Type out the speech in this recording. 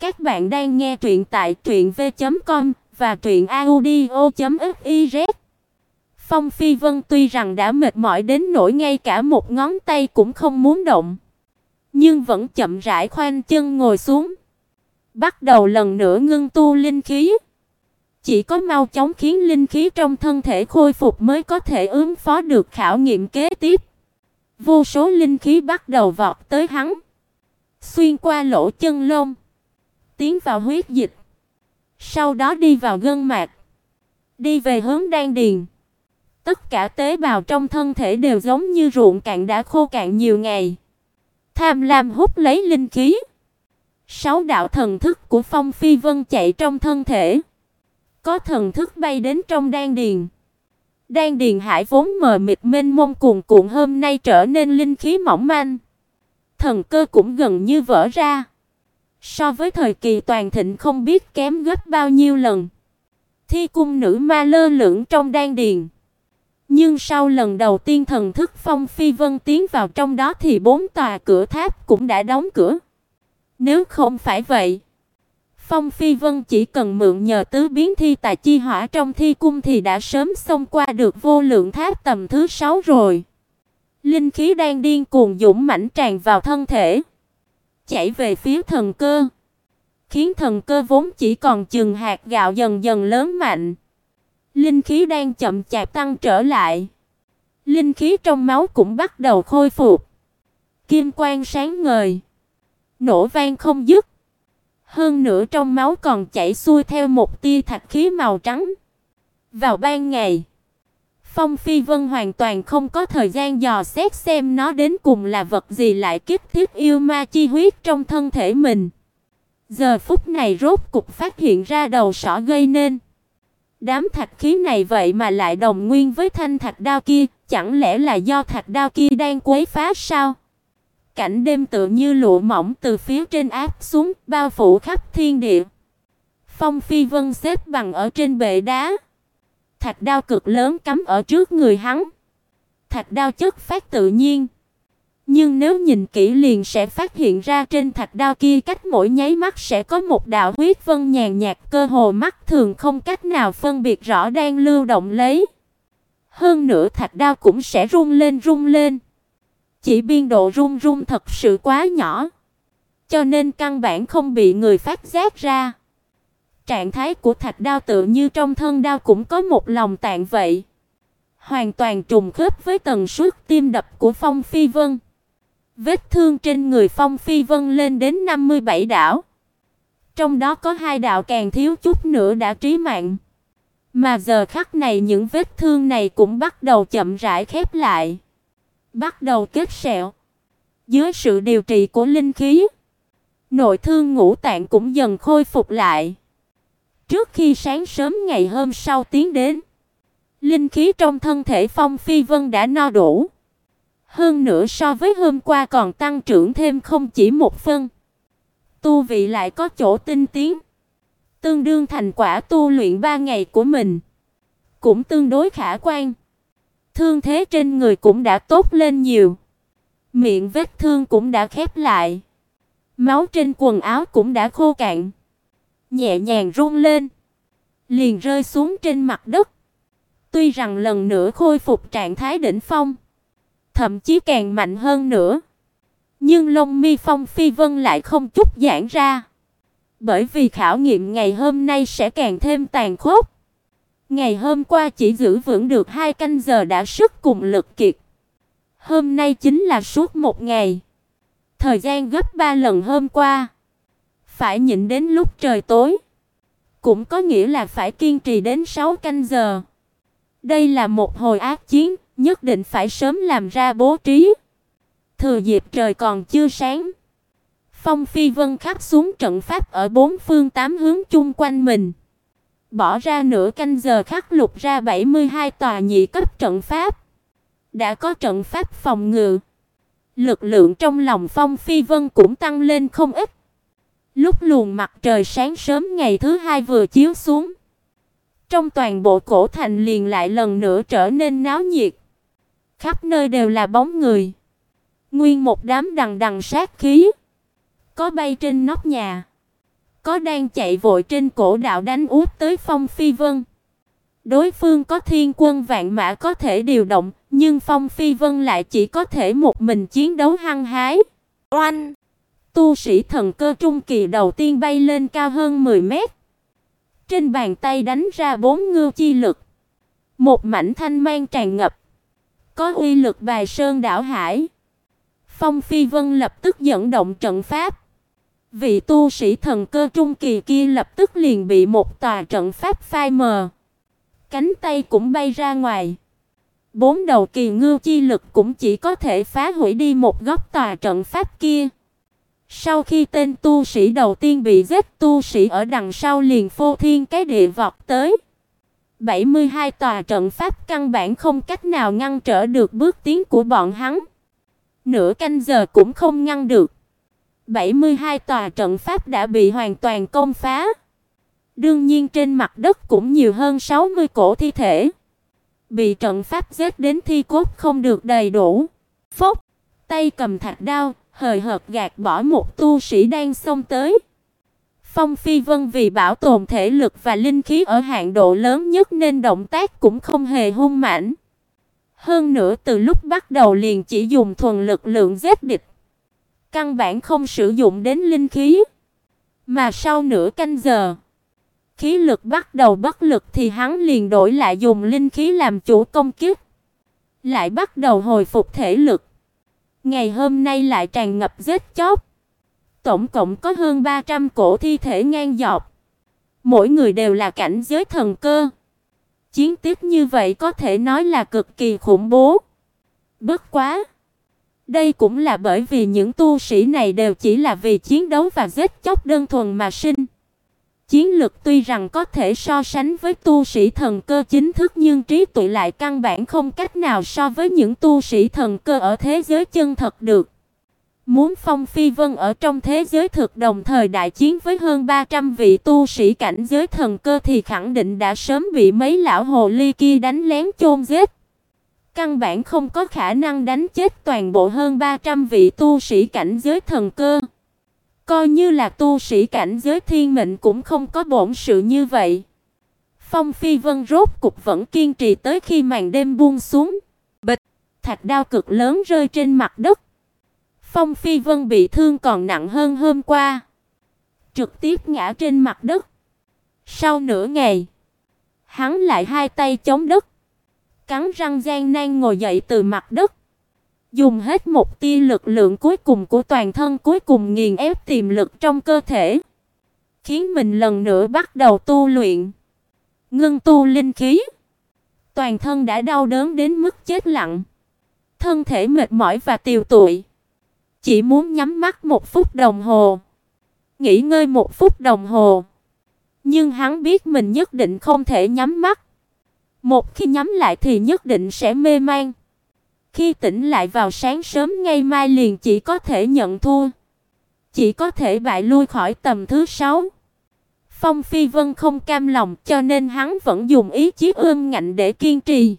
Các bạn đang nghe truyện tại truyệnv.com và truyệnaudio.fiz. Phong Phi Vân tuy rằng đã mệt mỏi đến nỗi ngay cả một ngón tay cũng không muốn động, nhưng vẫn chậm rãi khoanh chân ngồi xuống, bắt đầu lần nữa ngưng tu linh khí. Chỉ có mau chóng khiến linh khí trong thân thể khôi phục mới có thể ứng phó được khảo nghiệm kế tiếp. Vô số linh khí bắt đầu vọt tới hắn, xuyên qua lỗ chân lông, tiến vào huyết dịch, sau đó đi vào gân mạch, đi về hướng đan điền. Tất cả tế bào trong thân thể đều giống như ruộng cạn đã khô cạn nhiều ngày, tham lam hút lấy linh khí. Sáu đạo thần thức của Phong Phi Vân chạy trong thân thể, có thần thức bay đến trong đan điền. Đan điền hải vốn mờ mịt mênh mông cuồn cuộn hôm nay trở nên linh khí mỏng manh. Thần cơ cũng gần như vỡ ra. So với thời kỳ toàn thịnh không biết kém gấp bao nhiêu lần. Thi cung nữ ma lơ lửng trong đan điền. Nhưng sau lần đầu tiên thần thức Phong Phi Vân tiến vào trong đó thì bốn tòa cửa tháp cũng đã đóng cửa. Nếu không phải vậy, Phong Phi Vân chỉ cần mượn nhờ tứ biến thi tài chi hỏa trong thi cung thì đã sớm xông qua được vô lượng tháp tầm thứ 6 rồi. Linh khí đang điên cuồng dũng mãnh tràn vào thân thể, chảy về phía thần cơ, khiến thần cơ vốn chỉ còn chừng hạt gạo dần dần lớn mạnh. Linh khí đang chậm chạp tăng trở lại. Linh khí trong máu cũng bắt đầu khôi phục. Kim quang sáng ngời, nổ vang không dứt. Hơn nữa trong máu còn chảy xuôi theo một tia thạch khí màu trắng. Vào ban ngày, Phong Phi Vân hoàn toàn không có thời gian dò xét xem nó đến cùng là vật gì lại kích thiết yêu ma chi huyết trong thân thể mình. Giờ phút này rốt cục phát hiện ra đầu sỏ gây nên. Đám thạch khí này vậy mà lại đồng nguyên với thanh thạch đao kia, chẳng lẽ là do thạch đao kia đang quấy phá sao? Cảnh đêm tựa như lụa mỏng từ phía trên áp xuống, bao phủ khắp thiên địa. Phong Phi Vân xếp bằng ở trên bệ đá. Thạch đao cực lớn cắm ở trước người hắn. Thạch đao chất phát tự nhiên. Nhưng nếu nhìn kỹ liền sẽ phát hiện ra trên thạch đao kia cách mỗi nháy mắt sẽ có một đạo huyết vân nhàn nhạt cơ hồ mắt thường không cách nào phân biệt rõ đang lưu động lấy. Hơn nữa thạch đao cũng sẽ rung lên rung lên. Chỉ biên độ rung rung thật sự quá nhỏ, cho nên căn bản không bị người phát giác ra. Trạng thái của thạch đao tự như trong thân đao cũng có một lòng tạng vậy, hoàn toàn trùng khớp với tần suất tim đập của Phong Phi Vân. Vết thương trên người Phong Phi Vân lên đến 57 đảo. Trong đó có hai đạo càng thiếu chút nữa đã trí mạng. Mà giờ khắc này những vết thương này cũng bắt đầu chậm rãi khép lại bắt đầu kết sẹo. Dưới sự điều trị của linh khí, nội thương ngũ tạng cũng dần khôi phục lại. Trước khi sáng sớm ngày hôm sau tiến đến, linh khí trong thân thể Phong Phi Vân đã no đủ. Hơn nữa so với hôm qua còn tăng trưởng thêm không chỉ một phân. Tu vị lại có chỗ tinh tiến, tương đương thành quả tu luyện 3 ngày của mình, cũng tương đối khả quan. Thương thế trên người cũng đã tốt lên nhiều. Miệng vết thương cũng đã khép lại. Máu trên quần áo cũng đã khô cạn. Nhẹ nhàng run lên, liền rơi xuống trên mặt đất. Tuy rằng lần nữa khôi phục trạng thái đỉnh phong, thậm chí càng mạnh hơn nữa, nhưng lông mi Phong Phi Vân lại không chút giãn ra, bởi vì khảo nghiệm ngày hôm nay sẽ càng thêm tàn khốc. Ngày hôm qua chỉ giữ vững được hai canh giờ đã sức cùng lực kiệt. Hôm nay chính là suốt một ngày. Thời gian gấp ba lần hôm qua. Phải nhịn đến lúc trời tối. Cũng có nghĩa là phải kiên trì đến 6 canh giờ. Đây là một hồi ác chiến, nhất định phải sớm làm ra bố trí. Thừa dịp trời còn chưa sáng. Phong Phi Vân khắc xuống trận pháp ở bốn phương tám hướng chung quanh mình. Bỏ ra nửa canh giờ khắc lục ra 72 tòa nhị cấp trận pháp. Đã có trận pháp phòng ngự. Lực lượng trong lòng Phong Phi Vân cũng tăng lên không ít. Lúc luồng mặt trời sáng sớm ngày thứ hai vừa chiếu xuống, trong toàn bộ cổ thành liền lại lần nữa trở nên náo nhiệt. Khắp nơi đều là bóng người. Nguyên một đám đằng đằng sát khí. Có bay trên nóc nhà, có đang chạy vội trên cổ đạo đánh úp tới Phong Phi Vân. Đối phương có thiên quân vạn mã có thể điều động, nhưng Phong Phi Vân lại chỉ có thể một mình chiến đấu hăng hái. Oanh! Tu sĩ thần cơ trung kỳ đầu tiên bay lên cao hơn 10 mét. Trên bàn tay đánh ra bốn ngư chi lực. Một mảnh thanh mang tràn ngập. Có uy lực bài sơn đảo hải. Phong Phi Vân lập tức dẫn động trận pháp. Vị tu sĩ thần cơ trung kỳ kia lập tức liền bị một tòa trận pháp phai mờ. Cánh tay cũng bay ra ngoài. Bốn đầu kỳ ngư chi lực cũng chỉ có thể phá hủy đi một góc tòa trận pháp kia. Sau khi tên tu sĩ đầu tiên bị giết, tu sĩ ở đằng sau liền phô thiên cái địa vọt tới. 72 tòa trận pháp căn bản không cách nào ngăn trở được bước tiến của bọn hắn. Nửa canh giờ cũng không ngăn được. 72 tòa trận pháp đã bị hoàn toàn công phá. Đương nhiên trên mặt đất cũng nhiều hơn 60 cổ thi thể. Bị trận pháp giết đến thi cốt không được đầy đủ. Phốc, tay cầm thạch đao, hời hợt gạt bỏ một tu sĩ đang xông tới. Phong Phi Vân vì bảo tồn thể lực và linh khí ở hạn độ lớn nhất nên động tác cũng không hề hung mãnh. Hơn nữa từ lúc bắt đầu liền chỉ dùng thuần lực lượng giết địch. Căn bản không sử dụng đến linh khí. Mà sau nửa canh giờ, khí lực bắt đầu bất lực thì hắn liền đổi lại dùng linh khí làm chủ công kích. Lại bắt đầu hồi phục thể lực. Ngày hôm nay lại tràn ngập giết chóc. Tổng cộng có hơn 300 cổ thi thể ngang dọc. Mỗi người đều là cảnh giới thần cơ. Chiến tiếp như vậy có thể nói là cực kỳ khủng bố. Bất quá, đây cũng là bởi vì những tu sĩ này đều chỉ là vì chiến đấu và giết chóc đơn thuần mà sinh. Chiến lực tuy rằng có thể so sánh với tu sĩ thần cơ chính thức nhưng trí tuệ lại căn bản không cách nào so với những tu sĩ thần cơ ở thế giới chân thật được. Muốn Phong Phi Vân ở trong thế giới thực đồng thời đại chiến với hơn 300 vị tu sĩ cảnh giới thần cơ thì khẳng định đã sớm bị mấy lão hồ ly kia đánh lén chôn giết. Căn bản không có khả năng đánh chết toàn bộ hơn 300 vị tu sĩ cảnh giới thần cơ. Coi như là tu sĩ cảnh giới thiên mệnh cũng không có bổn sự như vậy. Phong Phi Vân rốt cục vẫn kiên trì tới khi màn đêm buông xuống. Bịch, thạch đao cực lớn rơi trên mặt đất. Phong Phi Vân bị thương còn nặng hơn hôm qua, trực tiếp ngã trên mặt đất. Sau nửa ngày, hắn lại hai tay chống đất, cắn răng gian nan ngồi dậy từ mặt đất, dùng hết một tia lực lượng cuối cùng của toàn thân cuối cùng nghiền ép tiềm lực trong cơ thể, khiến mình lần nữa bắt đầu tu luyện, ngưng tu linh khí. Toàn thân đã đau đớn đến mức chết lặng, thân thể mệt mỏi và tiều tụy. Chỉ muốn nhắm mắt một phút đồng hồ, nghỉ ngơi một phút đồng hồ. Nhưng hắn biết mình nhất định không thể nhắm mắt. Một khi nhắm lại thì nhất định sẽ mê man. Khi tỉnh lại vào sáng sớm ngày mai liền chỉ có thể nhận thua. Chỉ có thể bại lui khỏi tầm thứ sáu. Phong Phi Vân không cam lòng cho nên hắn vẫn dùng ý chí ương ngạnh để kiên trì.